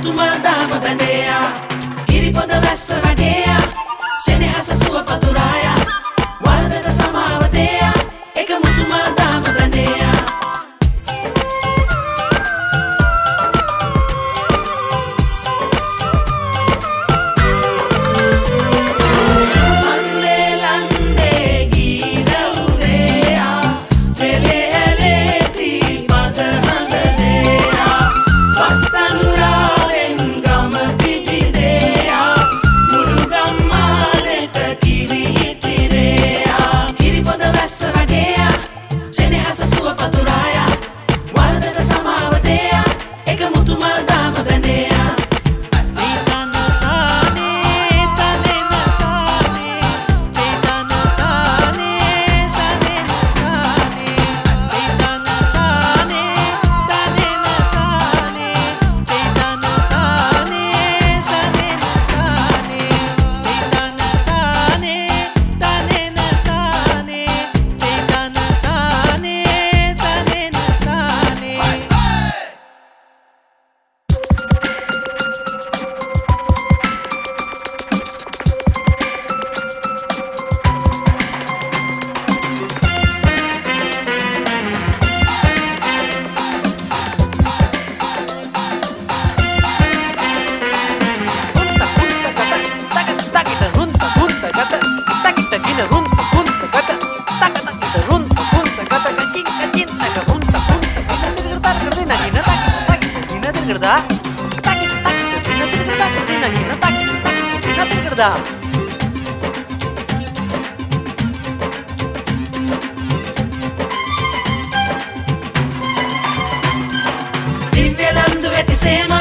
tu manda papandea Chiripo dovesse కదా? దివ్యలందు వెతిసేమ?